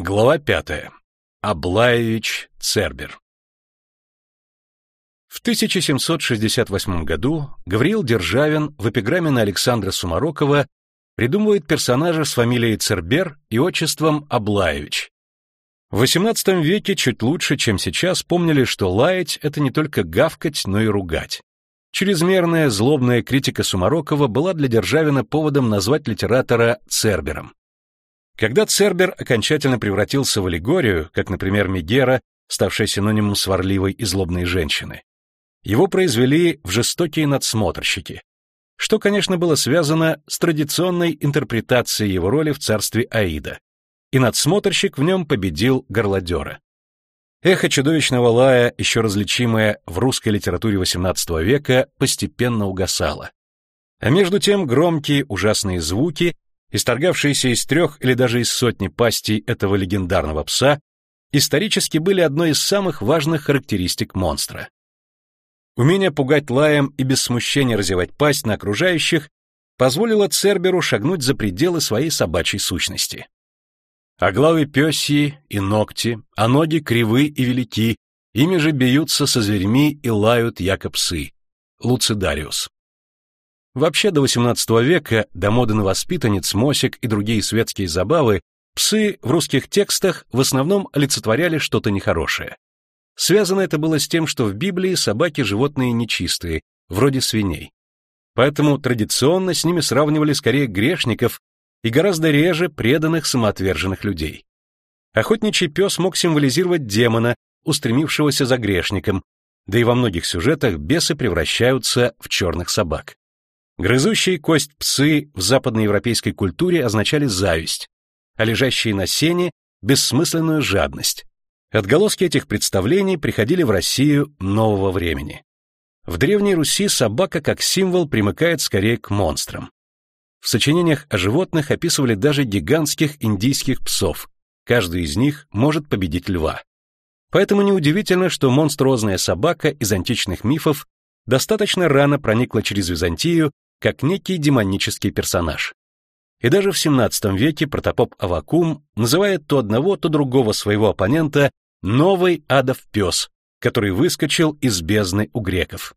Глава пятая. Аблаевич Цербер. В 1768 году Гавриил Державин в эпиграмме на Александра Сумарокова придумывает персонажа с фамилией Цербер и отчеством Аблаевич. В XVIII веке чуть лучше, чем сейчас, помнили, что лаять — это не только гавкать, но и ругать. Чрезмерная злобная критика Сумарокова была для Державина поводом назвать литератора Цербером. Когда Цербер окончательно превратился в аллегорию, как, например, Мегера, ставшая синонимом сварливой и злобной женщины, его произвели в жестокие надсмотрщики, что, конечно, было связано с традиционной интерпретацией его роли в царстве Аида, и надсмотрщик в нем победил горлодера. Эхо чудовищного лая, еще различимое в русской литературе XVIII века, постепенно угасало. А между тем громкие ужасные звуки исторгавшиеся из трех или даже из сотни пастей этого легендарного пса, исторически были одной из самых важных характеристик монстра. Умение пугать лаем и без смущения разевать пасть на окружающих позволило Церберу шагнуть за пределы своей собачьей сущности. А главы пёсьи и ногти, а ноги кривы и велики, ими же бьются со зверьми и лают яко псы. Луцидариус. Вообще до XVIII века, до моды на воспитанниц, мосик и другие светские забавы, псы в русских текстах в основном олицетворяли что-то нехорошее. Связано это было с тем, что в Библии собаки животные нечистые, вроде свиней. Поэтому традиционно с ними сравнивали скорее грешников и гораздо реже преданных самоотверженных людей. Охотничий пес мог символизировать демона, устремившегося за грешником, да и во многих сюжетах бесы превращаются в черных собак. Грызущие кость псы в западноевропейской культуре означали зависть, а лежащие на сене — бессмысленную жадность. Отголоски этих представлений приходили в Россию нового времени. В Древней Руси собака как символ примыкает скорее к монстрам. В сочинениях о животных описывали даже гигантских индийских псов, каждый из них может победить льва. Поэтому неудивительно, что монструозная собака из античных мифов достаточно рано проникла через Византию как некий демонический персонаж. И даже в XVII веке протопоп Авакум называет то одного, то другого своего оппонента новый адов пес, который выскочил из бездны у греков.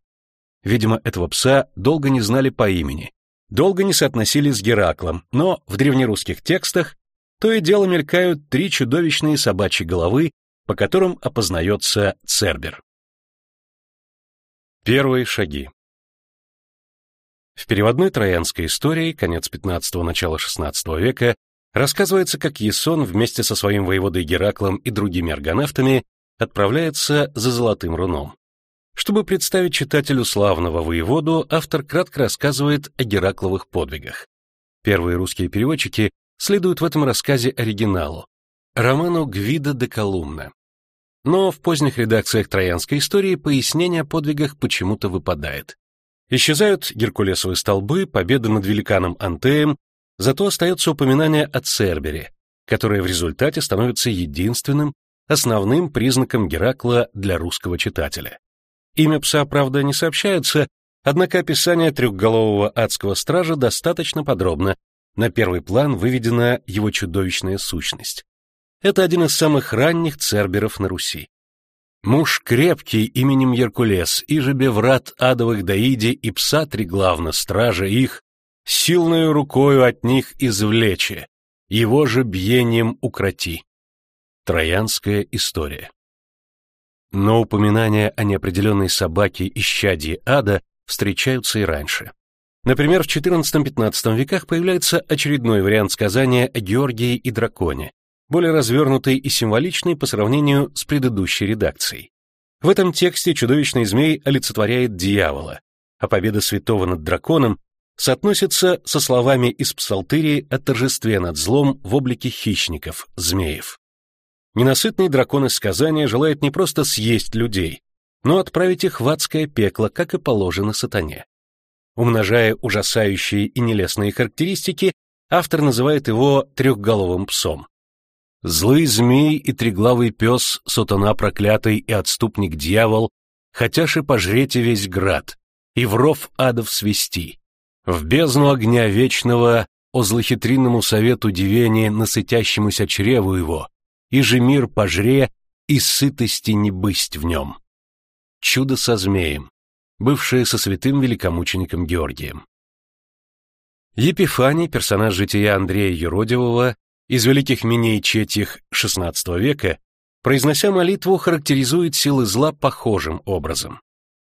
Видимо, этого пса долго не знали по имени, долго не соотносили с Гераклом, но в древнерусских текстах то и дело мелькают три чудовищные собачьи головы, по которым опознается Цербер. Первые шаги в переводной троянской истории, конец XV – начало XVI века, рассказывается, как Ясон вместе со своим воеводой Гераклом и другими аргонавтами отправляется за золотым руном. Чтобы представить читателю славного воеводу, автор кратко рассказывает о Геракловых подвигах. Первые русские переводчики следуют в этом рассказе оригиналу, роману Гвида де Колумна. Но в поздних редакциях троянской истории пояснение о подвигах почему-то выпадает. Исчезают геркулесовые столбы, победа над великаном Антеем, зато остается упоминание о Цербере, которое в результате становится единственным, основным признаком Геракла для русского читателя. Имя пса, правда, не сообщается, однако описание трехголового адского стража достаточно подробно, на первый план выведена его чудовищная сущность. Это один из самых ранних церберов на Руси. Муж крепкий именем Еркулес, и же врат адовых Даиди и пса триглавно, стража их, силною рукою от них извлече, его же бьением укроти. Троянская история. Но упоминания о неопределенной собаке и щадье ада встречаются и раньше. Например, в XIV-XV веках появляется очередной вариант сказания о Георгии и драконе, более развернутый и символичный по сравнению с предыдущей редакцией. В этом тексте чудовищный змей олицетворяет дьявола, а победа святого над драконом соотносится со словами из псалтырии о торжестве над злом в облике хищников, змеев. Ненасытный дракон из сказания желает не просто съесть людей, но отправить их в адское пекло, как и положено сатане. Умножая ужасающие и нелестные характеристики, автор называет его трехголовым псом. Злый змей и треглавый пес, сатана проклятый и отступник дьявол, хотяши пожрете весь град, и в ров адов свести. В бездну огня вечного, о злохитринному совету дивения, насытящемуся чреву его, и же мир пожре, и сытости не бысть в нем. Чудо со змеем, бывшее со святым великомучеником Георгием. Епифаний, персонаж жития Андрея Еродивого, из великих миней четьих XVI века, произнося молитву, характеризует силы зла похожим образом.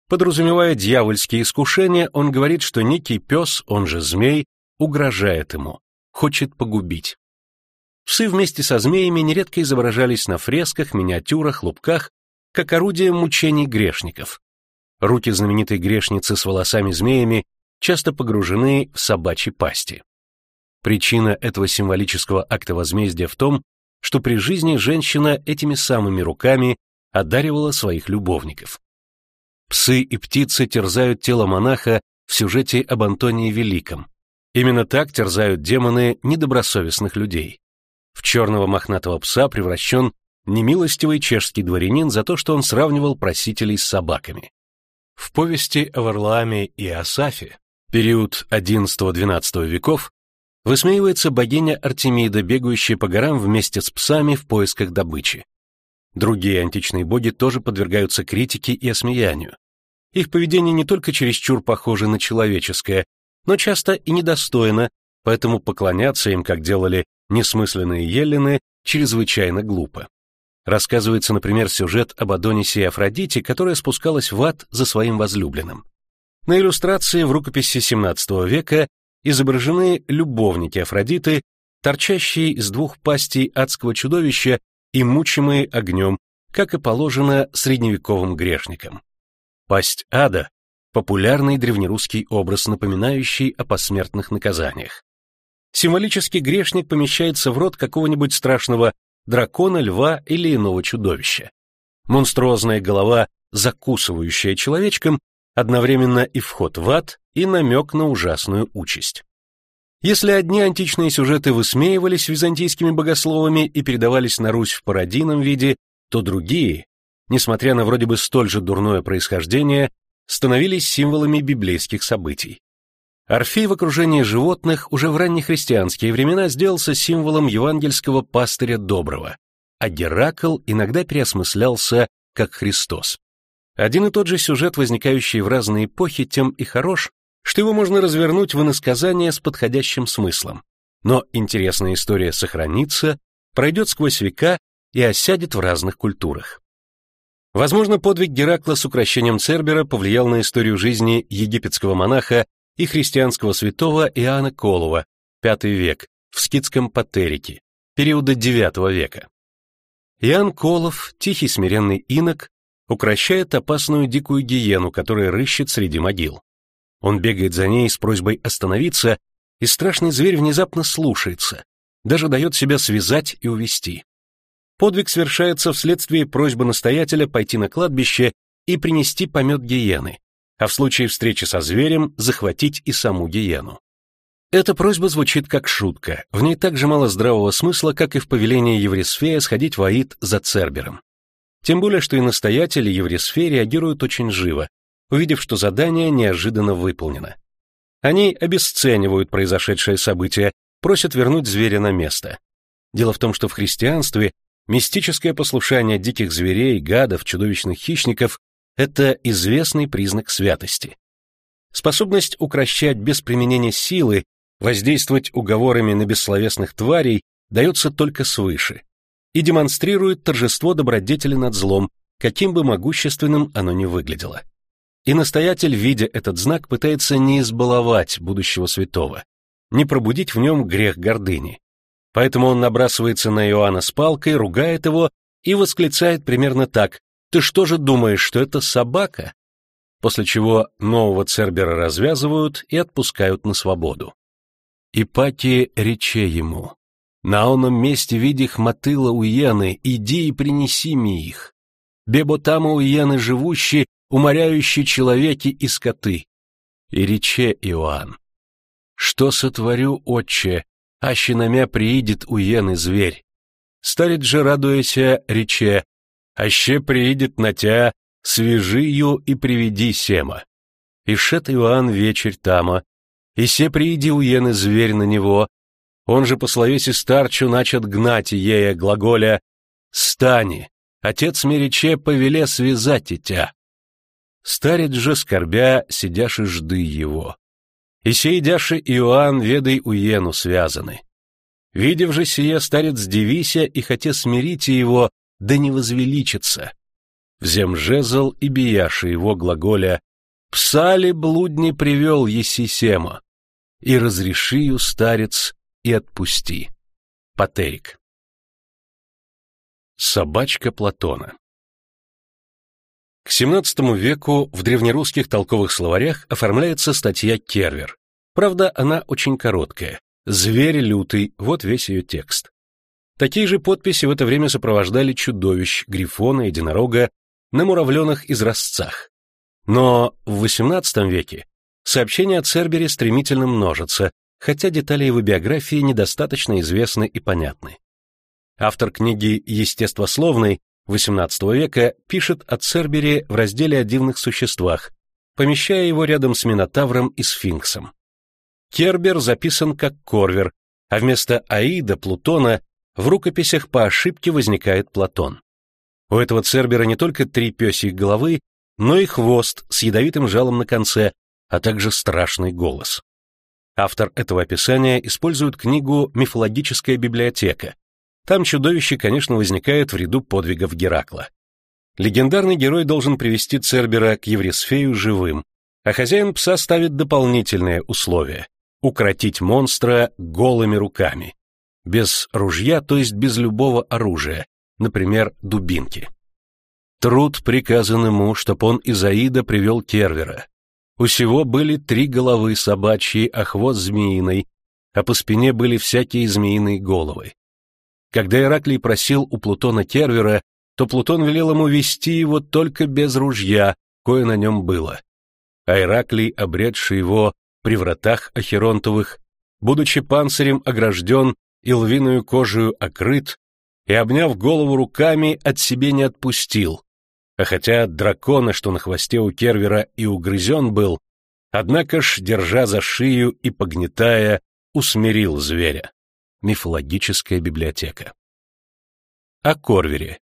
Подразумевая дьявольские искушения, он говорит, что некий пес, он же змей, угрожает ему, хочет погубить. Псы вместе со змеями нередко изображались на фресках, миниатюрах, лубках, как орудие мучений грешников. Руки знаменитой грешницы с волосами-змеями часто погружены в собачьи пасти. Причина этого символического акта возмездия в том, что при жизни женщина этими самыми руками одаривала своих любовников. Псы и птицы терзают тело монаха в сюжете об Антонии Великом. Именно так терзают демоны недобросовестных людей. В черного мохнатого пса превращен немилостивый чешский дворянин за то, что он сравнивал просителей с собаками. В повести о Варлааме и Асафе, период XI-XII веков, высмеивается богиня Артемида, бегающая по горам вместе с псами в поисках добычи. Другие античные боги тоже подвергаются критике и осмеянию. Их поведение не только чересчур похоже на человеческое, но часто и недостойно, поэтому поклоняться им, как делали несмысленные еллины, чрезвычайно глупо. Рассказывается, например, сюжет об Адонисе и Афродите, которая спускалась в ад за своим возлюбленным. На иллюстрации в рукописи XVII века изображены любовники Афродиты, торчащие из двух пастей адского чудовища и мучимые огнем, как и положено средневековым грешникам. Пасть ада — популярный древнерусский образ, напоминающий о посмертных наказаниях. Символический грешник помещается в рот какого-нибудь страшного дракона, льва или иного чудовища. Монструозная голова, закусывающая человечком, одновременно и вход в ад, и намек на ужасную участь. Если одни античные сюжеты высмеивались византийскими богословами и передавались на Русь в пародийном виде, то другие, несмотря на вроде бы столь же дурное происхождение, становились символами библейских событий. Орфей в окружении животных уже в раннехристианские времена сделался символом евангельского пастыря доброго, а Геракл иногда переосмыслялся как Христос. Один и тот же сюжет, возникающий в разные эпохи, тем и хорош, что его можно развернуть в иносказание с подходящим смыслом. Но интересная история сохранится, пройдет сквозь века и осядет в разных культурах. Возможно, подвиг Геракла с укращением Цербера повлиял на историю жизни египетского монаха и христианского святого Иоанна Колова, V век, в скитском Патерике, периода IX века. Иоанн Колов, тихий смиренный инок, укращает опасную дикую гиену, которая рыщет среди могил. Он бегает за ней с просьбой остановиться, и страшный зверь внезапно слушается, даже дает себя связать и увести. Подвиг совершается вследствие просьбы настоятеля пойти на кладбище и принести помет гиены, а в случае встречи со зверем захватить и саму гиену. Эта просьба звучит как шутка, в ней так же мало здравого смысла, как и в повелении Еврисфея сходить в Аид за Цербером. Тем более, что и настоятели Еврисфея реагируют очень живо, увидев, что задание неожиданно выполнено. Они обесценивают произошедшее событие, просят вернуть зверя на место. Дело в том, что в христианстве мистическое послушание диких зверей, гадов, чудовищных хищников это известный признак святости. Способность укращать без применения силы, воздействовать уговорами на бессловесных тварей дается только свыше и демонстрирует торжество добродетели над злом, каким бы могущественным оно ни выглядело. И настоятель, видя этот знак, пытается не избаловать будущего святого, не пробудить в нем грех гордыни. Поэтому он набрасывается на Иоанна с палкой, ругает его и восклицает примерно так ты что же думаешь, что это собака? После чего нового Цербера развязывают и отпускают на свободу. Ипатия рече ему, «На оном месте видих мотыла уены, иди и принеси мне их. Бебо там уены живущие, уморяющие человеки и скоты». И рече Иоанн, «Что сотворю, отче, аще на мя приидет уены зверь?» Старец же, радуяся, рече, аще приидет на тя, свяжи ее и приведи сема. И шет Иоанн вечерь тама, и се прииди уены зверь на него, он же по словеси старчу начат гнать ея глаголя стани, отец Мериче повеле связать и тя. Старец же, скорбя, сидяши жды его. И сей дяши Иоанн ведай уену связаны. Видев же сие, старец дивися и хоте смирите его, да не возвеличится. Взем жезл и бияши его глаголя, «Псали блудни привел еси сема, и разреши старец, и отпусти». Патерик. Собачка Платона К XVII веку в древнерусских толковых словарях оформляется статья Кервер. Правда, она очень короткая. «Зверь лютый» — вот весь ее текст. Такие же подписи в это время сопровождали чудовищ, грифона, единорога на муравленых изразцах. Но в XVIII веке сообщения о Цербере стремительно множатся, хотя детали его биографии недостаточно известны и понятны. Автор книги «Естествословный» XVIII века пишет о Цербере в разделе о дивных существах, помещая его рядом с Минотавром и Сфинксом. Кербер записан как Корвер, а вместо Аида, Плутона, в рукописях по ошибке возникает Платон. У этого Цербера не только три пёсьих головы, но и хвост с ядовитым жалом на конце, а также страшный голос. Автор этого описания использует книгу «Мифологическая библиотека». Там чудовище, конечно, возникает в ряду подвигов Геракла. Легендарный герой должен привести Цербера к Еврисфею живым, а хозяин пса ставит дополнительное условие — укротить монстра голыми руками. Без ружья, то есть без любого оружия, например, дубинки. Труд приказан ему, чтоб он из Аида привел Кервера. У сего были три головы собачьи, а хвост змеиный, а по спине были всякие змеиные головы. Когда Ираклий просил у Плутона Кервера, то Плутон велел ему вести его только без ружья, кое на нем было. А Ираклий, обретший его при вратах Ахеронтовых, будучи панцирем огражден и львиную кожею окрыт, и, обняв голову руками, от себе не отпустил, а хотя дракона, что на хвосте у Кервера и угрызен был, однако ж, держа за шею и погнетая, усмирил зверя. Мифологическая библиотека. О Корвере.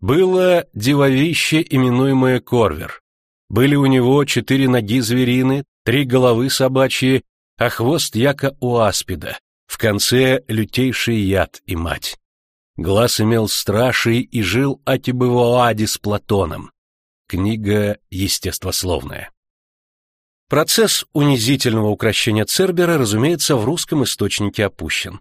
Было девовище, именуемое Корвер. Были у него четыре ноги зверины, три головы собачьи, а хвост яко у аспида, в конце лютейший яд и мать. Глаз имел страший и жил Атибывоади с Платоном. Книга естествословная. Процесс унизительного укращения Цербера, разумеется, в русском источнике опущен.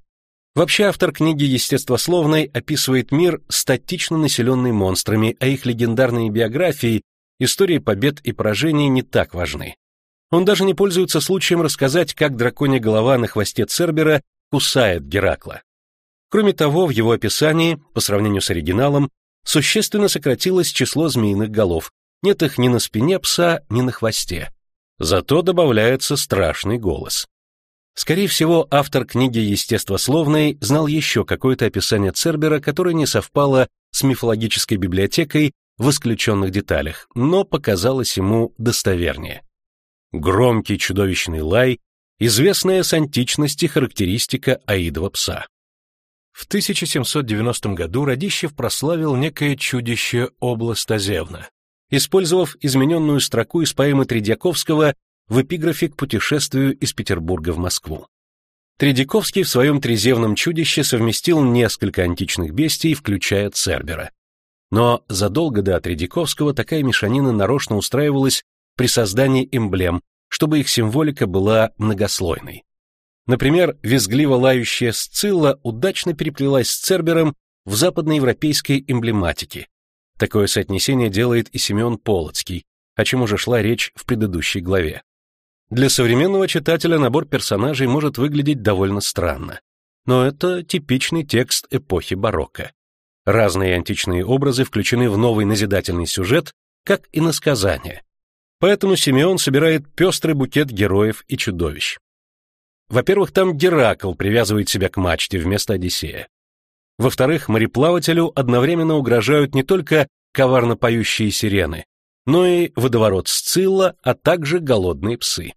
Вообще автор книги естествословной описывает мир, статично населенный монстрами, а их легендарные биографии, истории побед и поражений не так важны. Он даже не пользуется случаем рассказать, как драконья голова на хвосте Цербера кусает Геракла. Кроме того, в его описании, по сравнению с оригиналом, существенно сократилось число змеиных голов. Нет их ни на спине пса, ни на хвосте. Зато добавляется страшный голос. Скорее всего, автор книги естествословной знал еще какое-то описание Цербера, которое не совпало с мифологической библиотекой в исключенных деталях, но показалось ему достовернее. Громкий чудовищный лай, известная с античности характеристика аидова пса. В 1790 году Радищев прославил некое чудище Областозевна, использовав измененную строку из поэмы Тредьяковского в эпиграфе к путешествию из Петербурга в Москву. Тредяковский в своем трезевном чудище совместил несколько античных бестий, включая Цербера. Но задолго до Тредяковского такая мешанина нарочно устраивалась при создании эмблем, чтобы их символика была многослойной. Например, визгливо лающая Сцилла удачно переплелась с Цербером в западноевропейской эмблематике. Такое соотнесение делает и Семен Полоцкий, о чем уже шла речь в предыдущей главе. Для современного читателя набор персонажей может выглядеть довольно странно. Но это типичный текст эпохи барокко. Разные античные образы включены в новый назидательный сюжет, как и на сказание. Поэтому Симеон собирает пестрый букет героев и чудовищ. Во-первых, там Геракл привязывает себя к мачте вместо Одиссея. Во-вторых, мореплавателю одновременно угрожают не только коварно поющие сирены, но и водоворот Сцилла, а также голодные псы.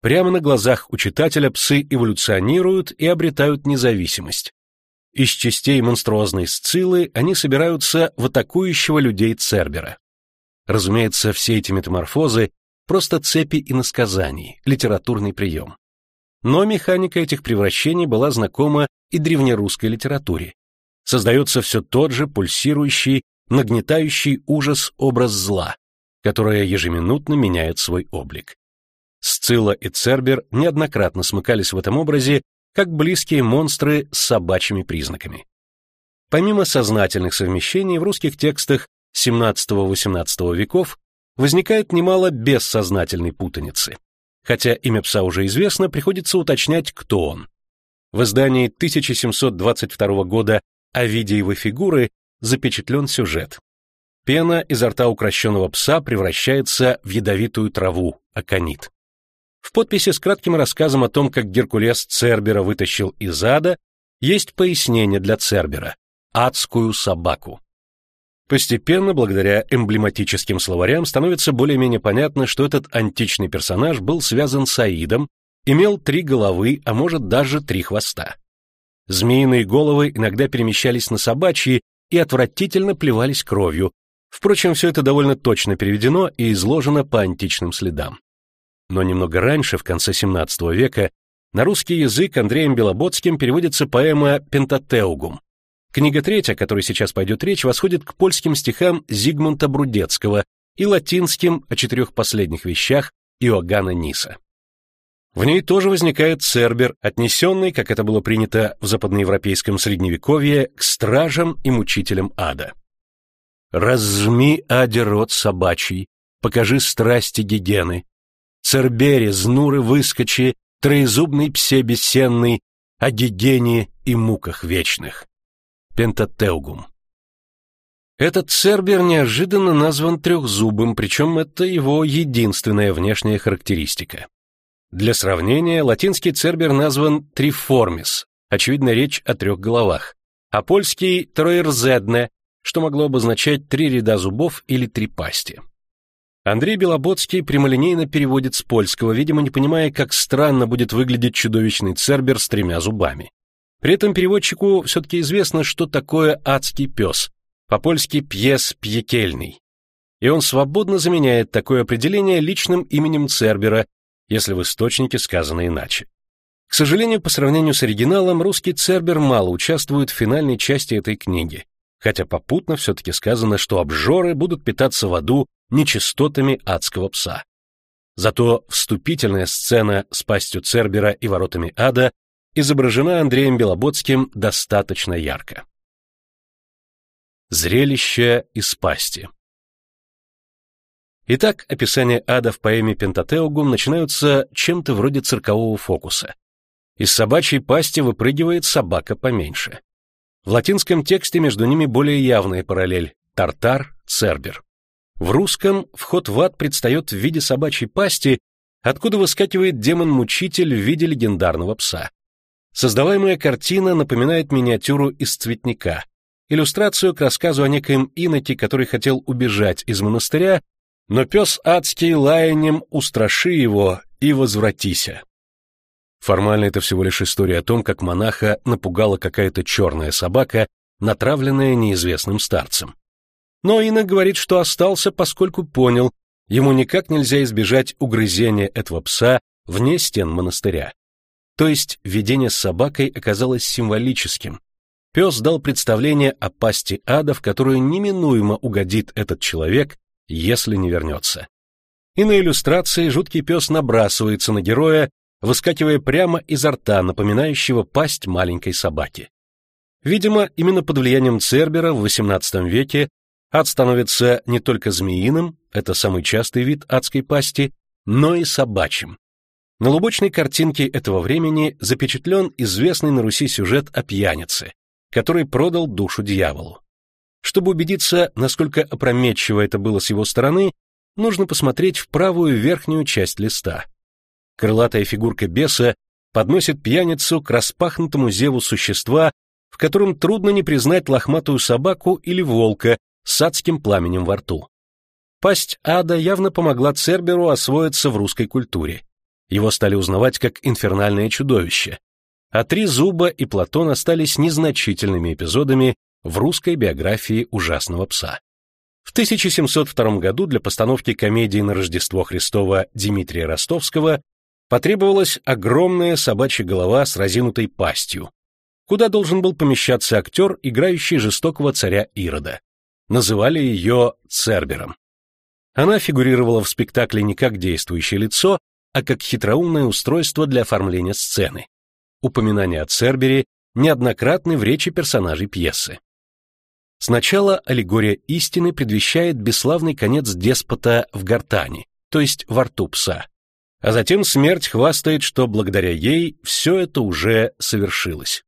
Прямо на глазах у читателя псы эволюционируют и обретают независимость. Из частей монструозной сциллы они собираются в атакующего людей Цербера. Разумеется, все эти метаморфозы — просто цепи иносказаний, литературный прием. Но механика этих превращений была знакома и древнерусской литературе. Создается все тот же пульсирующий, нагнетающий ужас образ зла, которое ежеминутно меняет свой облик. Сцилла и Цербер неоднократно смыкались в этом образе как близкие монстры с собачьими признаками. Помимо сознательных совмещений в русских текстах XVII-XVIII веков возникает немало бессознательной путаницы. Хотя имя пса уже известно, приходится уточнять, кто он. В издании 1722 года «Овидиевы фигуры» запечатлен сюжет. Пена изо рта укращенного пса превращается в ядовитую траву, аконит. В подписи с кратким рассказом о том, как Геркулес Цербера вытащил из ада, есть пояснение для Цербера — адскую собаку. Постепенно, благодаря эмблематическим словарям, становится более-менее понятно, что этот античный персонаж был связан с Аидом, имел три головы, а может даже три хвоста. Змеиные головы иногда перемещались на собачьи и отвратительно плевались кровью. Впрочем, все это довольно точно переведено и изложено по античным следам. Но немного раньше, в конце XVII века, на русский язык Андреем Белоботским переводится поэма «Пентатеугум», Книга третья, о которой сейчас пойдет речь, восходит к польским стихам Зигмунта Брудецкого и латинским о четырех последних вещах Иоганна Ниса. В ней тоже возникает Цербер, отнесенный, как это было принято в западноевропейском средневековье, к стражам и мучителям ада. «Разжми, аде, рот собачий, покажи страсти гигены. Цербере, знуры, выскочи, троезубный псе бесенный, о гигене и муках вечных». Пентатеугум. Этот цербер неожиданно назван трехзубым, причем это его единственная внешняя характеристика. Для сравнения, латинский цербер назван триформис, очевидно речь о трех головах, а польский троерзедне, что могло обозначать три ряда зубов или три пасти. Андрей Белоботский прямолинейно переводит с польского, видимо, не понимая, как странно будет выглядеть чудовищный цербер с тремя зубами. При этом переводчику все-таки известно, что такое адский пес, по-польски пьес пьекельный. И он свободно заменяет такое определение личным именем Цербера, если в источнике сказано иначе. К сожалению, по сравнению с оригиналом, русский Цербер мало участвует в финальной части этой книги, хотя попутно все-таки сказано, что обжоры будут питаться в аду нечистотами адского пса. Зато вступительная сцена с пастью Цербера и воротами ада изображена Андреем Белоботским достаточно ярко. Зрелище из пасти Итак, описания ада в поэме Пентатеугум начинаются чем-то вроде циркового фокуса. Из собачьей пасти выпрыгивает собака поменьше. В латинском тексте между ними более явная параллель – тартар, цербер. В русском вход в ад предстает в виде собачьей пасти, откуда выскакивает демон-мучитель в виде легендарного пса. Создаваемая картина напоминает миниатюру из цветника, иллюстрацию к рассказу о некоем иноке, который хотел убежать из монастыря, но пес адский лаянем устраши его и возвратися. Формально это всего лишь история о том, как монаха напугала какая-то черная собака, натравленная неизвестным старцем. Но инок говорит, что остался, поскольку понял, ему никак нельзя избежать угрызения этого пса вне стен монастыря. То есть видение с собакой оказалось символическим. Пес дал представление о пасти ада, в которую неминуемо угодит этот человек, если не вернется. И на иллюстрации жуткий пес набрасывается на героя, выскакивая прямо изо рта, напоминающего пасть маленькой собаки. Видимо, именно под влиянием Цербера в XVIII веке ад становится не только змеиным, это самый частый вид адской пасти, но и собачьим. На лубочной картинке этого времени запечатлен известный на Руси сюжет о пьянице, который продал душу дьяволу. Чтобы убедиться, насколько опрометчиво это было с его стороны, нужно посмотреть в правую верхнюю часть листа. Крылатая фигурка беса подносит пьяницу к распахнутому зеву существа, в котором трудно не признать лохматую собаку или волка с адским пламенем во рту. Пасть ада явно помогла Церберу освоиться в русской культуре. Его стали узнавать как инфернальное чудовище. а три зуба и Платон остались незначительными эпизодами в русской биографии ужасного пса. В 1702 году для постановки комедии на Рождество Христово Дмитрия Ростовского потребовалась огромная собачья голова с разинутой пастью, куда должен был помещаться актер, играющий жестокого царя Ирода. Называли ее Цербером. Она фигурировала в спектакле не как действующее лицо, а как хитроумное устройство для оформления сцены. Упоминания о Цербере неоднократны в речи персонажей пьесы. Сначала аллегория истины предвещает бесславный конец деспота в гортани, то есть во рту пса, а затем смерть хвастает, что благодаря ей все это уже совершилось.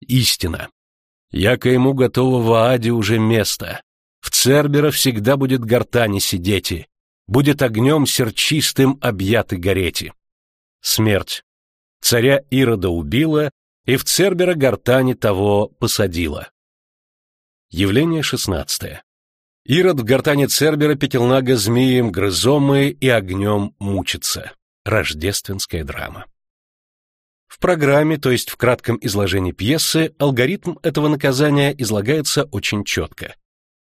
Истина. Яко ему готово в Ааде уже место. В Цербера всегда будет гортани сидети, будет огнем серчистым объяты горети. Смерть. Царя Ирода убила, и в Цербера гортани того посадила. Явление шестнадцатое. Ирод в гортане Цербера Петелнага змеем грызомы и огнем мучится. Рождественская драма. В программе, то есть в кратком изложении пьесы, алгоритм этого наказания излагается очень четко.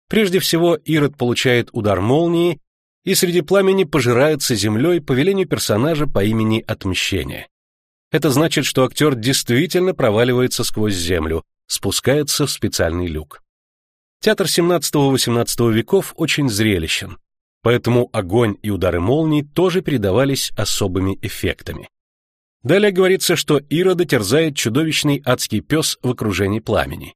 Прежде всего, Ирод получает удар молнии и среди пламени пожирается землей по велению персонажа по имени Отмщение. Это значит, что актер действительно проваливается сквозь землю, спускается в специальный люк. Театр XVII-XVIII веков очень зрелищен, поэтому огонь и удары молний тоже передавались особыми эффектами. Далее говорится, что Ирода терзает чудовищный адский пес в окружении пламени.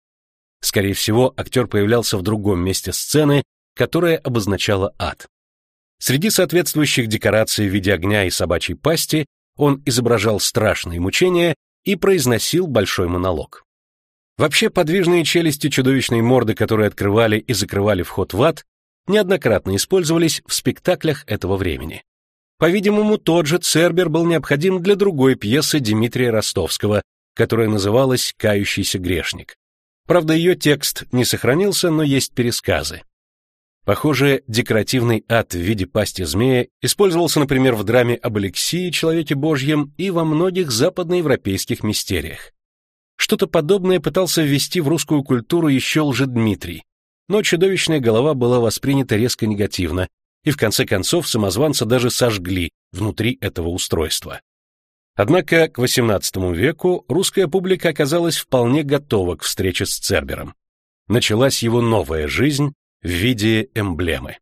Скорее всего, актер появлялся в другом месте сцены, которое обозначало ад. Среди соответствующих декораций в виде огня и собачьей пасти он изображал страшные мучения и произносил большой монолог. Вообще подвижные челюсти чудовищной морды, которые открывали и закрывали вход в ад, неоднократно использовались в спектаклях этого времени. По-видимому, тот же Цербер был необходим для другой пьесы Дмитрия Ростовского, которая называлась «Кающийся грешник». Правда, ее текст не сохранился, но есть пересказы. Похоже, декоративный ад в виде пасти змея использовался, например, в драме об Алексии, человеке Божьем, и во многих западноевропейских мистериях. Что-то подобное пытался ввести в русскую культуру еще Лжедмитрий, но чудовищная голова была воспринята резко негативно, и в конце концов самозванца даже сожгли внутри этого устройства. Однако к XVIII веку русская публика оказалась вполне готова к встрече с Цербером. Началась его новая жизнь в виде эмблемы.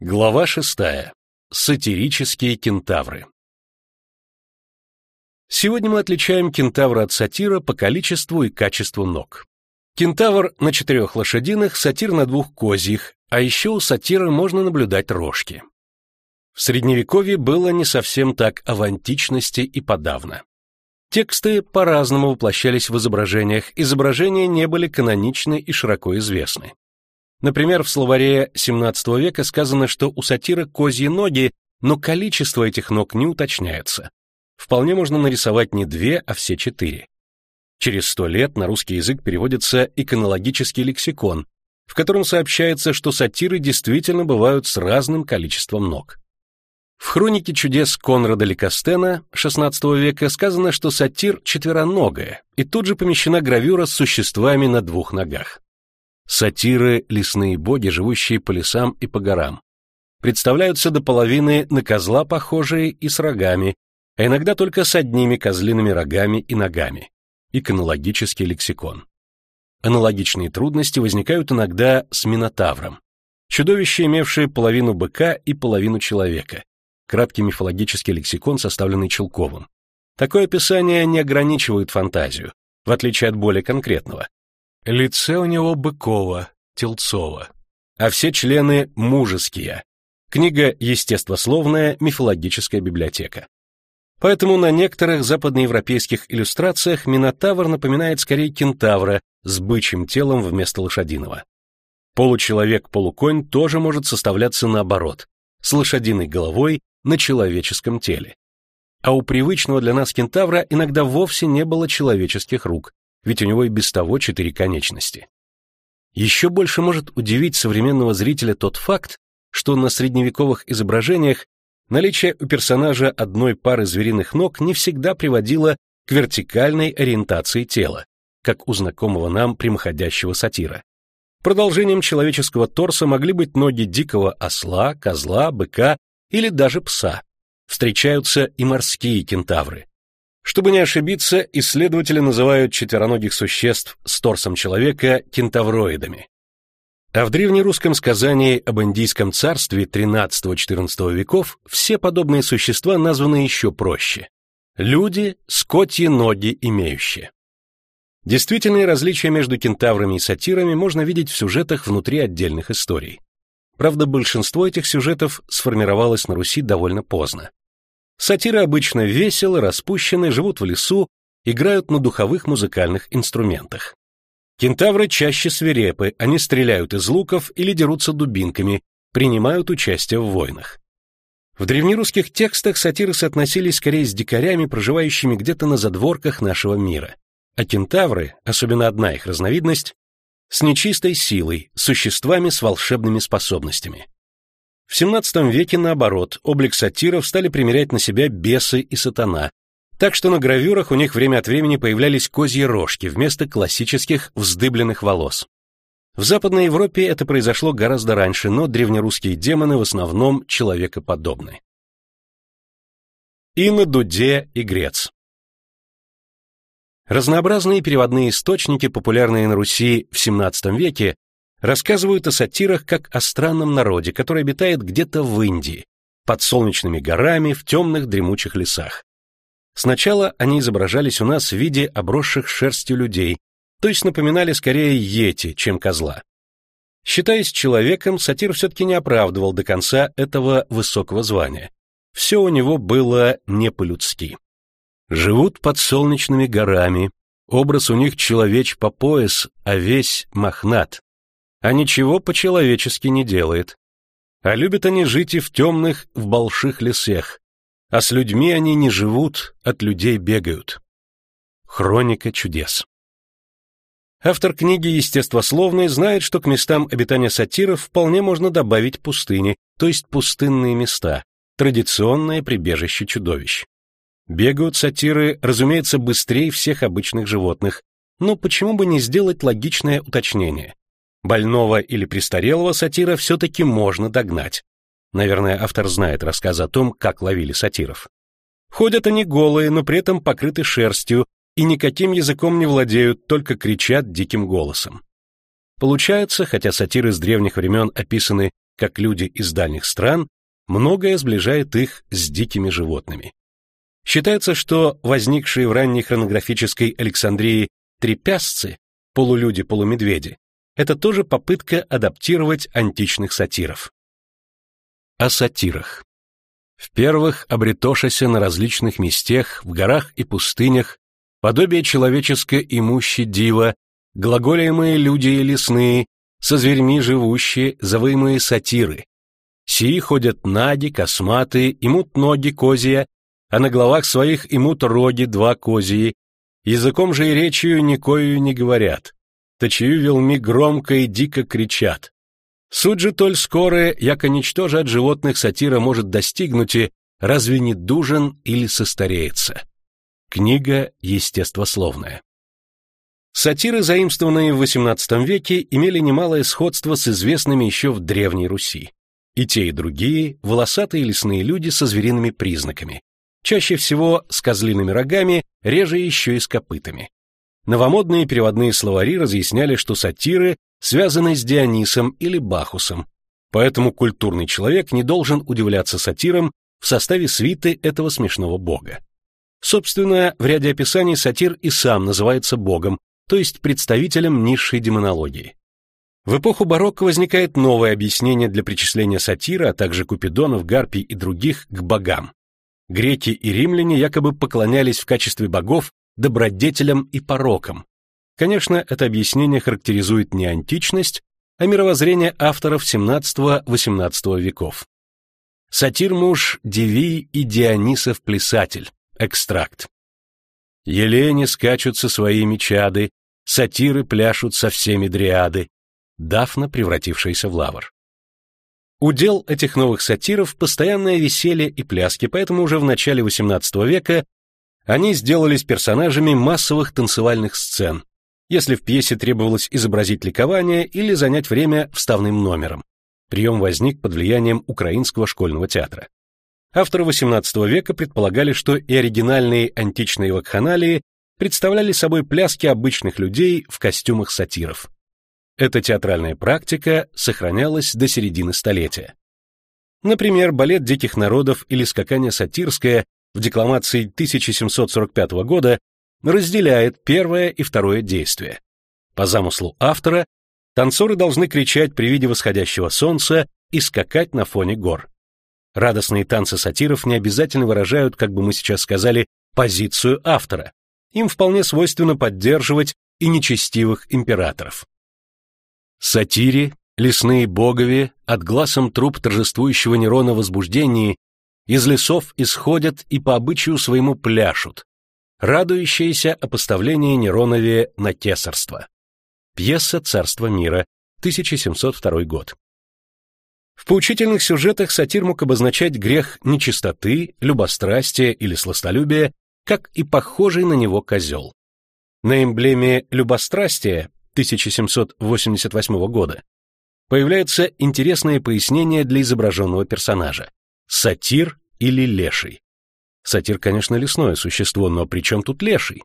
Глава шестая. Сатирические кентавры. Сегодня мы отличаем кентавра от сатира по количеству и качеству ног. Кентавр на четырех лошадиных, сатир на двух козьих, а еще у сатира можно наблюдать рожки. В Средневековье было не совсем так о античности и подавно. Тексты по-разному воплощались в изображениях, изображения не были каноничны и широко известны. Например, в словаре XVII века сказано, что у сатира козьи ноги, но количество этих ног не уточняется вполне можно нарисовать не две, а все четыре. Через сто лет на русский язык переводится иконологический лексикон, в котором сообщается, что сатиры действительно бывают с разным количеством ног. В хронике чудес Конрада Ликостена XVI века сказано, что сатир четвероногая, и тут же помещена гравюра с существами на двух ногах. Сатиры — лесные боги, живущие по лесам и по горам. Представляются до половины на козла похожие и с рогами, а иногда только с одними козлиными рогами и ногами. Иконологический лексикон. Аналогичные трудности возникают иногда с Минотавром. Чудовище, имевшее половину быка и половину человека. Краткий мифологический лексикон, составленный Челковым. Такое описание не ограничивает фантазию, в отличие от более конкретного. Лице у него быково, телцово, а все члены мужеские. Книга «Естествословная мифологическая библиотека». Поэтому на некоторых западноевропейских иллюстрациях Минотавр напоминает скорее кентавра с бычьим телом вместо лошадиного. Получеловек-полуконь тоже может составляться наоборот, с лошадиной головой на человеческом теле. А у привычного для нас кентавра иногда вовсе не было человеческих рук, ведь у него и без того четыре конечности. Еще больше может удивить современного зрителя тот факт, что на средневековых изображениях наличие у персонажа одной пары звериных ног не всегда приводило к вертикальной ориентации тела, как у знакомого нам прямоходящего сатира. Продолжением человеческого торса могли быть ноги дикого осла, козла, быка или даже пса. Встречаются и морские кентавры. Чтобы не ошибиться, исследователи называют четвероногих существ с торсом человека кентавроидами. А в древнерусском сказании об Индийском царстве XIII-XIV веков все подобные существа названы еще проще. Люди – скотьи ноги имеющие. Действительные различия между кентаврами и сатирами можно видеть в сюжетах внутри отдельных историй. Правда, большинство этих сюжетов сформировалось на Руси довольно поздно. Сатиры обычно веселы, распущены, живут в лесу, играют на духовых музыкальных инструментах. Кентавры чаще свирепы, они стреляют из луков или дерутся дубинками, принимают участие в войнах. В древнерусских текстах сатиры соотносились скорее с дикарями, проживающими где-то на задворках нашего мира. А кентавры, особенно одна их разновидность, с нечистой силой, существами с волшебными способностями. В XVII веке, наоборот, облик сатиров стали примерять на себя бесы и сатана, так что на гравюрах у них время от времени появлялись козьи рожки вместо классических вздыбленных волос. В Западной Европе это произошло гораздо раньше, но древнерусские демоны в основном человекоподобны. И на дуде и грец. Разнообразные переводные источники, популярные на Руси в XVII веке, рассказывают о сатирах как о странном народе, который обитает где-то в Индии, под солнечными горами, в темных дремучих лесах. Сначала они изображались у нас в виде обросших шерстью людей, то есть напоминали скорее йети, чем козла. Считаясь человеком, сатир все-таки не оправдывал до конца этого высокого звания. Все у него было не по-людски. Живут под солнечными горами, образ у них человеч по пояс, а весь мохнат а ничего по-человечески не делает. А любят они жить и в темных, в больших лесах, а с людьми они не живут, от людей бегают. Хроника чудес. Автор книги «Естествословный» знает, что к местам обитания сатиров вполне можно добавить пустыни, то есть пустынные места, традиционное прибежище чудовищ. Бегают сатиры, разумеется, быстрее всех обычных животных, но почему бы не сделать логичное уточнение? Больного или престарелого сатира все-таки можно догнать. Наверное, автор знает рассказ о том, как ловили сатиров. Ходят они голые, но при этом покрыты шерстью и никаким языком не владеют, только кричат диким голосом. Получается, хотя сатиры с древних времен описаны как люди из дальних стран, многое сближает их с дикими животными. Считается, что возникшие в ранней хронографической Александрии трепясцы, полулюди-полумедведи, это тоже попытка адаптировать античных сатиров. О сатирах. В первых обретошася на различных местах, в горах и пустынях, подобие человеческое имущие дива, глаголемые люди и лесные, со зверьми живущие, завымые сатиры. Сии ходят наги, косматые, имут ноги козья, а на головах своих имут роги два козьи, языком же и речью никою не говорят, точию велми громко и дико кричат. Суть же толь скорая, яко ничтоже от животных сатира может достигнуть и разве не дужен или состареется. Книга естествословная. Сатиры, заимствованные в XVIII веке, имели немалое сходство с известными еще в Древней Руси. И те, и другие – волосатые лесные люди со звериными признаками, чаще всего с козлиными рогами, реже еще и с копытами. Новомодные переводные словари разъясняли, что сатиры связаны с Дионисом или Бахусом, поэтому культурный человек не должен удивляться сатирам в составе свиты этого смешного бога. Собственно, в ряде описаний сатир и сам называется богом, то есть представителем низшей демонологии. В эпоху барокко возникает новое объяснение для причисления сатира, а также купидонов, гарпий и других к богам. Греки и римляне якобы поклонялись в качестве богов добродетелям и порокам. Конечно, это объяснение характеризует не античность, а мировоззрение авторов XVII-XVIII веков. Сатир муж Диви и Дионисов плясатель. Экстракт. Елени скачут со своими чады, сатиры пляшут со всеми дриады. Дафна, превратившаяся в лавр. Удел этих новых сатиров – постоянное веселье и пляски, поэтому уже в начале XVIII века они сделались персонажами массовых танцевальных сцен, если в пьесе требовалось изобразить ликование или занять время вставным номером. Прием возник под влиянием украинского школьного театра. Авторы XVIII века предполагали, что и оригинальные античные вакханалии представляли собой пляски обычных людей в костюмах сатиров. Эта театральная практика сохранялась до середины столетия. Например, балет диких народов или скакание сатирское в декламации 1745 года разделяет первое и второе действие. По замыслу автора, танцоры должны кричать при виде восходящего солнца и скакать на фоне гор. Радостные танцы сатиров не обязательно выражают, как бы мы сейчас сказали, позицию автора. Им вполне свойственно поддерживать и нечестивых императоров. Сатири, лесные богови, от глазом труп торжествующего Нерона возбуждении, из лесов исходят и по обычаю своему пляшут, радующиеся о поставлении Неронове на кесарство. Пьеса «Царство мира», 1702 год. В поучительных сюжетах сатир мог обозначать грех нечистоты, любострастия или сластолюбия, как и похожий на него козел. На эмблеме любострастия 1788 года появляется интересное пояснение для изображенного персонажа – сатир или леший. Сатир, конечно, лесное существо, но при чем тут леший?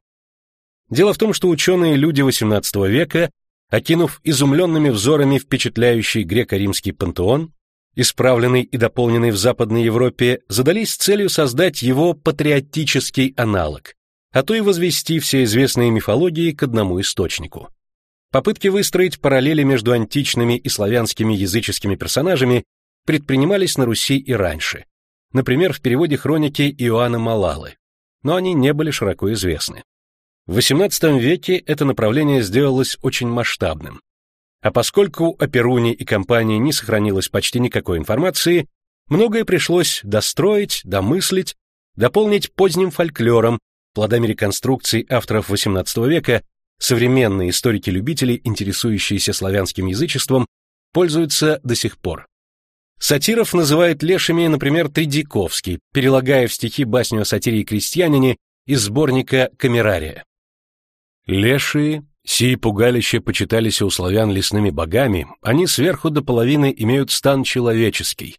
Дело в том, что ученые-люди XVIII века, окинув изумленными взорами впечатляющий греко-римский пантеон, исправленный и дополненный в Западной Европе, задались целью создать его патриотический аналог, а то и возвести все известные мифологии к одному источнику. Попытки выстроить параллели между античными и славянскими языческими персонажами предпринимались на Руси и раньше, например, в переводе хроники Иоанна Малалы, но они не были широко известны. В XVIII веке это направление сделалось очень масштабным, а поскольку о Перуне и компании не сохранилось почти никакой информации, многое пришлось достроить, домыслить, дополнить поздним фольклором, плодами реконструкций авторов XVIII века, современные историки-любители, интересующиеся славянским язычеством, пользуются до сих пор. Сатиров называет лешими, например, Тридиковский, перелагая в стихи басню о сатире и крестьянине из сборника «Камерария». Лешие Сии пугалища почитались у славян лесными богами, они сверху до половины имеют стан человеческий,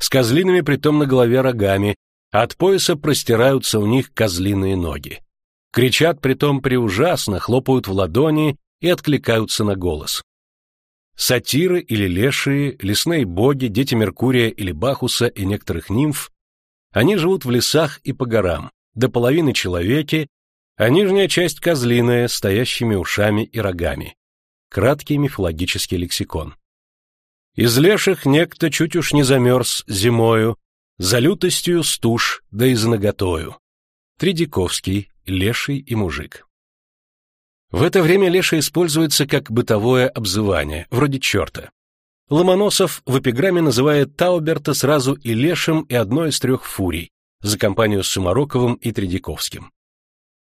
с козлиными притом на голове рогами, а от пояса простираются у них козлиные ноги. Кричат притом преужасно, хлопают в ладони и откликаются на голос. Сатиры или лешие, лесные боги, дети Меркурия или Бахуса и некоторых нимф, они живут в лесах и по горам, до половины человеки, а нижняя часть козлиная, стоящими ушами и рогами. Краткий мифологический лексикон. Из леших некто чуть уж не замерз зимою, за лютостью стуж, да и за наготою. Тридиковский, леший и мужик. В это время леший используется как бытовое обзывание, вроде черта. Ломоносов в эпиграмме называет Тауберта сразу и лешим, и одной из трех фурий, за компанию с Сумароковым и Тредяковским.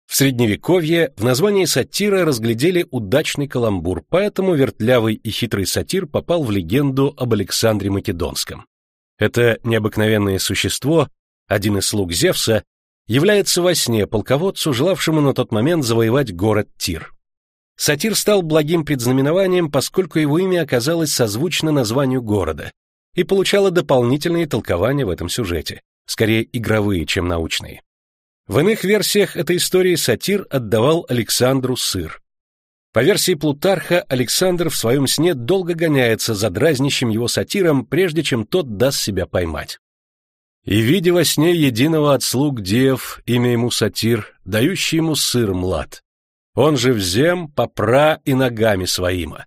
В Средневековье в названии сатира разглядели удачный каламбур, поэтому вертлявый и хитрый сатир попал в легенду об Александре Македонском. Это необыкновенное существо, один из слуг Зевса, является во сне полководцу, желавшему на тот момент завоевать город Тир. Сатир стал благим предзнаменованием, поскольку его имя оказалось созвучно названию города и получало дополнительные толкования в этом сюжете, скорее игровые, чем научные. В иных версиях этой истории сатир отдавал Александру сыр. По версии Плутарха, Александр в своем сне долго гоняется за дразнищем его сатиром, прежде чем тот даст себя поймать. «И видя во сне единого от слуг дев, имя ему сатир, дающий ему сыр млад, он же взем попра и ногами своима.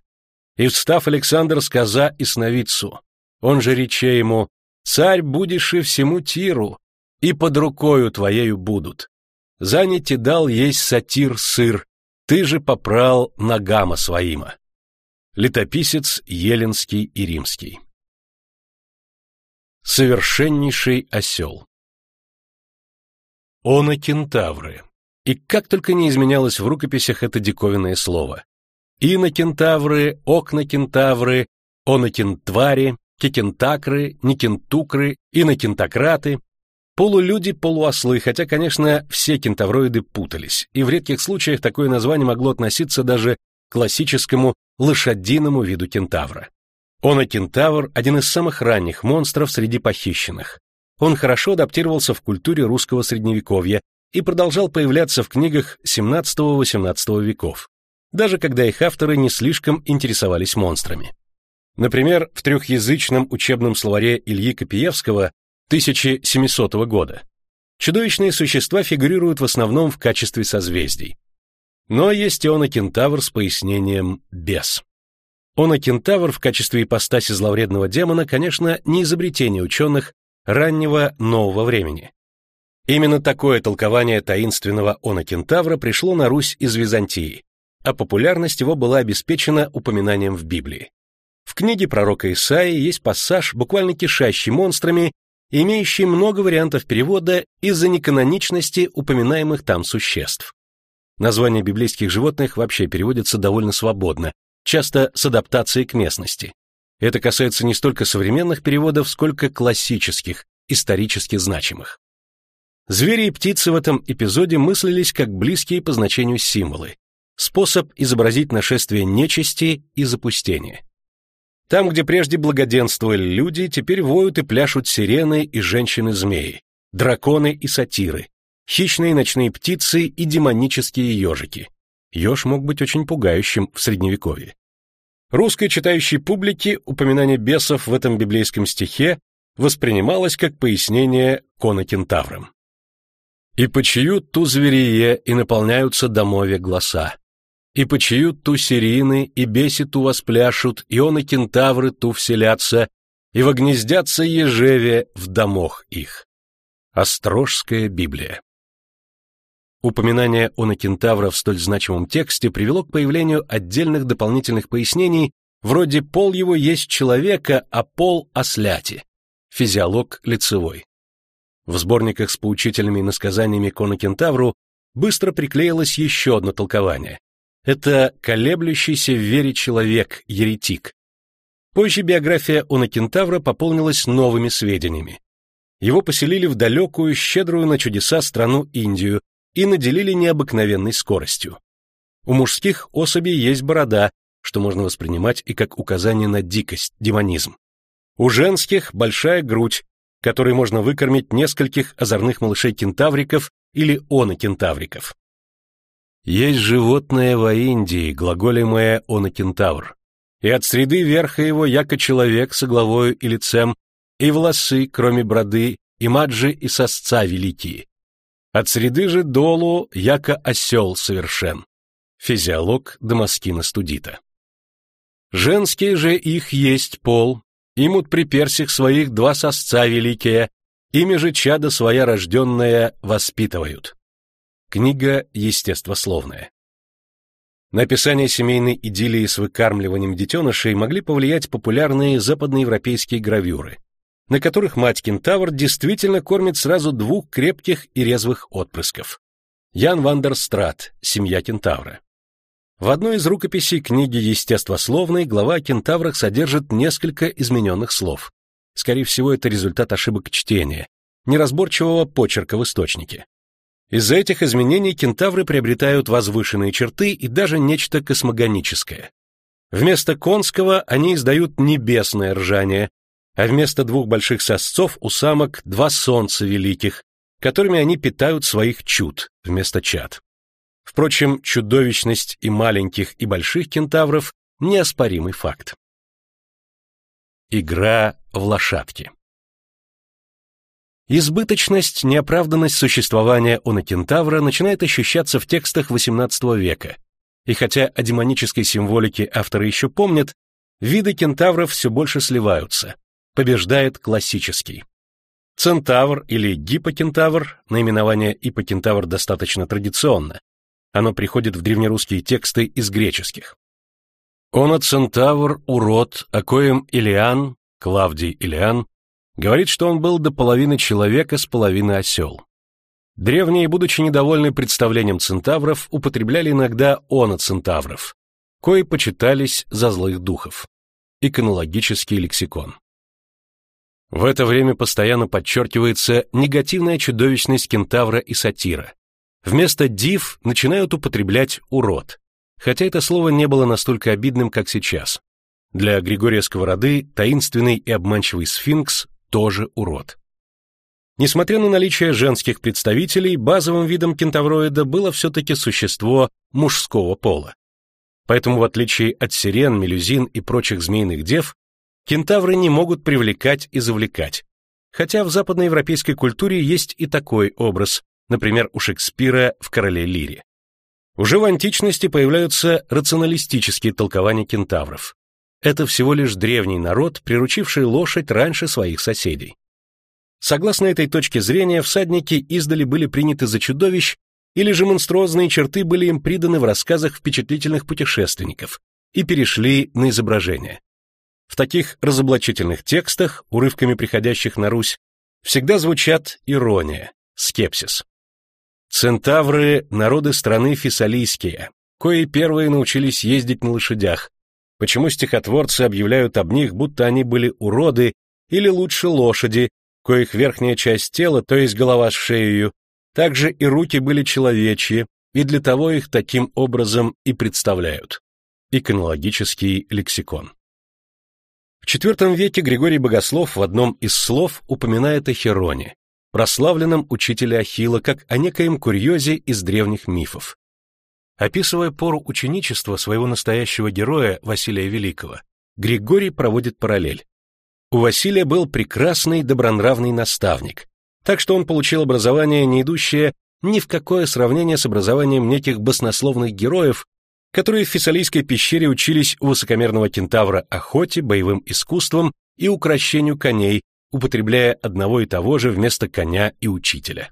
И встав Александр сказа и сновидцу, он же рече ему, царь будешь и всему тиру, и под рукою твоею будут. Заняти дал есть сатир сыр, ты же попрал ногама своима. Летописец Еленский и Римский. Совершеннейший осел. Он и кентавры. И как только не изменялось в рукописях это диковинное слово. Инокентавры, окна-кентавры, онокентвари, кекентакры, никентукры, инокентократы, полулюди-полуослы, хотя, конечно, все кентавроиды путались, и в редких случаях такое название могло относиться даже к классическому лошадиному виду кентавра. Онокентавр – один из самых ранних монстров среди похищенных. Он хорошо адаптировался в культуре русского средневековья и продолжал появляться в книгах XVII-XVIII веков, даже когда их авторы не слишком интересовались монстрами. Например, в трехязычном учебном словаре Ильи Копиевского 1700 года чудовищные существа фигурируют в основном в качестве созвездий. Но есть и онокентавр с пояснением «бес». Онокентавр в качестве ипостаси зловредного демона, конечно, не изобретение ученых раннего нового времени. Именно такое толкование таинственного онокентавра пришло на Русь из Византии, а популярность его была обеспечена упоминанием в Библии. В книге пророка Исаии есть пассаж, буквально кишащий монстрами, имеющий много вариантов перевода из-за неканоничности упоминаемых там существ. Названия библейских животных вообще переводятся довольно свободно, часто с адаптацией к местности. Это касается не столько современных переводов, сколько классических, исторически значимых. Звери и птицы в этом эпизоде мыслились как близкие по значению символы, способ изобразить нашествие нечисти и запустения. Там, где прежде благоденствовали люди, теперь воют и пляшут сирены и женщины-змеи, драконы и сатиры, хищные ночные птицы и демонические ежики. Еж мог быть очень пугающим в Средневековье. Русской читающей публике упоминание бесов в этом библейском стихе воспринималось как пояснение конокентаврам. «И почиют ту зверие, и наполняются домове гласа, и почиют ту сирины, и беси ту воспляшут, и он и кентавры ту вселятся, и вогнездятся ежеве в домох их. Острожская Библия. Упоминание о кентавра в столь значимом тексте привело к появлению отдельных дополнительных пояснений, вроде «пол его есть человека, а пол — осляти», физиолог лицевой. В сборниках с поучительными насказаниями конокентавру быстро приклеилось еще одно толкование. Это колеблющийся в вере человек, еретик. Позже биография Онокентавра пополнилась новыми сведениями. Его поселили в далекую, щедрую на чудеса страну Индию и наделили необыкновенной скоростью. У мужских особей есть борода, что можно воспринимать и как указание на дикость, демонизм. У женских большая грудь, которой можно выкормить нескольких озорных малышей-кентавриков или онокентавриков. Есть животное во Индии, глаголемое онокентавр, и от среды верха его яко человек с головою и лицем, и волосы, кроме броды, и маджи и сосца великие. От среды же долу яко осел совершен. Физиолог Дамаскина Студита. Женские же их есть пол, имут при персях своих два сосца великие, ими же чада своя рожденная воспитывают. Книга естествословная. На описание семейной идиллии с выкармливанием детенышей могли повлиять популярные западноевропейские гравюры, на которых мать-кентавр действительно кормит сразу двух крепких и резвых отпрысков. Ян Вандерстрат, семья кентавра. В одной из рукописей книги естествословной глава о кентаврах содержит несколько измененных слов. Скорее всего, это результат ошибок чтения, неразборчивого почерка в источнике. Из-за этих изменений кентавры приобретают возвышенные черты и даже нечто космогоническое. Вместо конского они издают небесное ржание, а вместо двух больших сосцов у самок два солнца великих, которыми они питают своих чуд вместо чад. Впрочем, чудовищность и маленьких, и больших кентавров – неоспоримый факт. Игра в лошадки Избыточность, неоправданность существования онокентавра начинает ощущаться в текстах XVIII века, и хотя о демонической символике авторы еще помнят, виды кентавров все больше сливаются, побеждает классический. Центавр или гипокентавр, наименование ипокентавр достаточно традиционно, оно приходит в древнерусские тексты из греческих. Он центавр, урод, о коем Илиан, Клавдий Илиан, Говорит, что он был до половины человека с половины осел. Древние, будучи недовольны представлением центавров, употребляли иногда оноцентавров, кои почитались за злых духов. Иконологический лексикон. В это время постоянно подчеркивается негативная чудовищность кентавра и сатира. Вместо «див» начинают употреблять «урод», хотя это слово не было настолько обидным, как сейчас. Для Григория Сковороды таинственный и обманчивый сфинкс тоже урод. Несмотря на наличие женских представителей, базовым видом кентавроида было все-таки существо мужского пола. Поэтому, в отличие от сирен, мелюзин и прочих змеиных дев, кентавры не могут привлекать и завлекать. Хотя в западноевропейской культуре есть и такой образ, например, у Шекспира в «Короле Лире». Уже в античности появляются рационалистические толкования кентавров. Это всего лишь древний народ, приручивший лошадь раньше своих соседей. Согласно этой точке зрения, всадники издали были приняты за чудовищ, или же монструозные черты были им приданы в рассказах впечатлительных путешественников и перешли на изображение. В таких разоблачительных текстах, урывками приходящих на Русь, всегда звучат ирония, скепсис. Центавры — народы страны фессалийские, кои первые научились ездить на лошадях. Почему стихотворцы объявляют об них, будто они были уроды или лучше лошади, коих верхняя часть тела, то есть голова с шеей, также и руки были человечьи, и для того их таким образом и представляют. Иконологический лексикон. В IV веке Григорий Богослов в одном из слов упоминает о Хероне, прославленном учителе Ахилла, как о некоем курьезе из древних мифов. Описывая пору ученичества своего настоящего героя Василия Великого, Григорий проводит параллель. У Василия был прекрасный добронравный наставник, так что он получил образование, не идущее ни в какое сравнение с образованием неких баснословных героев, которые в Фессалийской пещере учились у высокомерного кентавра охоте, боевым искусствам и укращению коней, употребляя одного и того же вместо коня и учителя.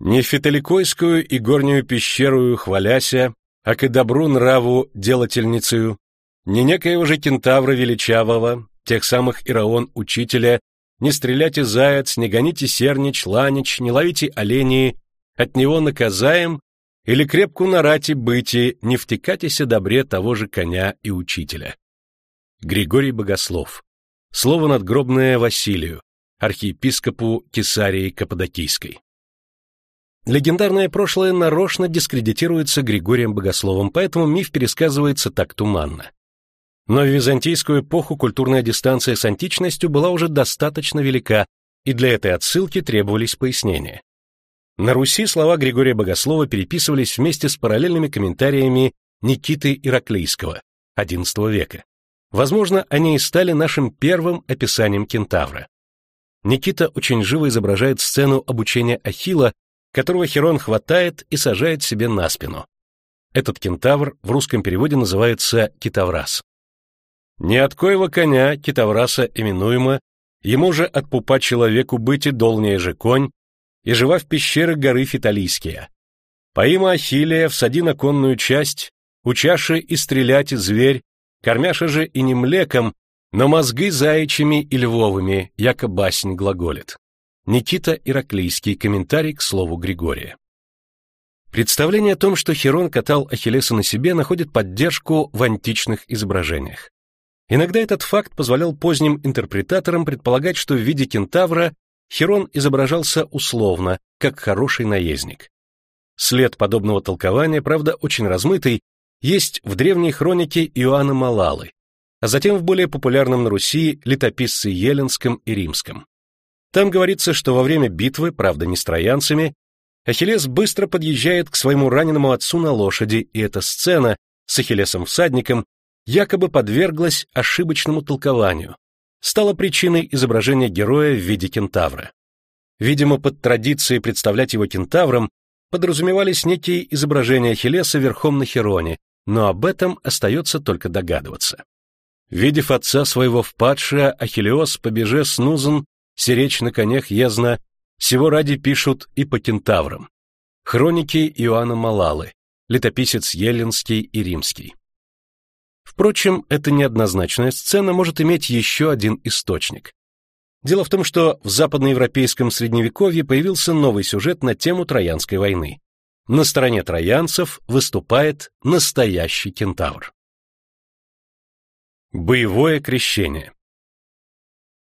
Не фиталикойскую и горнюю пещеру хваляся, а к добру нраву делательницею, не некоего же кентавра величавого, тех самых Ираон учителя, не стреляйте заяц, не гоните сернич, ланич, не ловите оленей, от него наказаем, или крепку на рати быти, не втекатися добре того же коня и учителя. Григорий Богослов. Слово надгробное Василию, архиепископу Кесарии Каппадокийской. Легендарное прошлое нарочно дискредитируется Григорием Богословом, поэтому миф пересказывается так туманно. Но в византийскую эпоху культурная дистанция с античностью была уже достаточно велика, и для этой отсылки требовались пояснения. На Руси слова Григория Богослова переписывались вместе с параллельными комментариями Никиты Ираклийского XI века. Возможно, они и стали нашим первым описанием кентавра. Никита очень живо изображает сцену обучения Ахилла, которого Херон хватает и сажает себе на спину. Этот кентавр в русском переводе называется китаврас. Не от коего коня, китавраса именуемо, ему же от пупа человеку быть и долнее же конь, и жива в пещеры горы Фиталийские. Поима Ахиллия всади на конную часть, учаши и стрелять зверь, кормяша же и не млеком, но мозги заячьими и львовыми, яко басень глаголит. Никита Ираклийский, комментарий к слову Григория. Представление о том, что Херон катал Ахиллеса на себе, находит поддержку в античных изображениях. Иногда этот факт позволял поздним интерпретаторам предполагать, что в виде кентавра Херон изображался условно, как хороший наездник. След подобного толкования, правда, очень размытый, есть в древней хронике Иоанна Малалы, а затем в более популярном на Руси летописце Еленском и Римском. Там говорится, что во время битвы, правда не с троянцами, Ахиллес быстро подъезжает к своему раненому отцу на лошади, и эта сцена с Ахиллесом-всадником якобы подверглась ошибочному толкованию, стала причиной изображения героя в виде кентавра. Видимо, под традицией представлять его кентавром подразумевались некие изображения Ахиллеса верхом на Хероне, но об этом остается только догадываться. Видев отца своего впадшего, Ахиллеос побеже снузан Сиречь на конях езна, всего ради пишут и по кентаврам. Хроники Иоанна Малалы, летописец Еленский и Римский. Впрочем, эта неоднозначная сцена может иметь еще один источник. Дело в том, что в западноевропейском средневековье появился новый сюжет на тему Троянской войны. На стороне троянцев выступает настоящий кентавр. Боевое крещение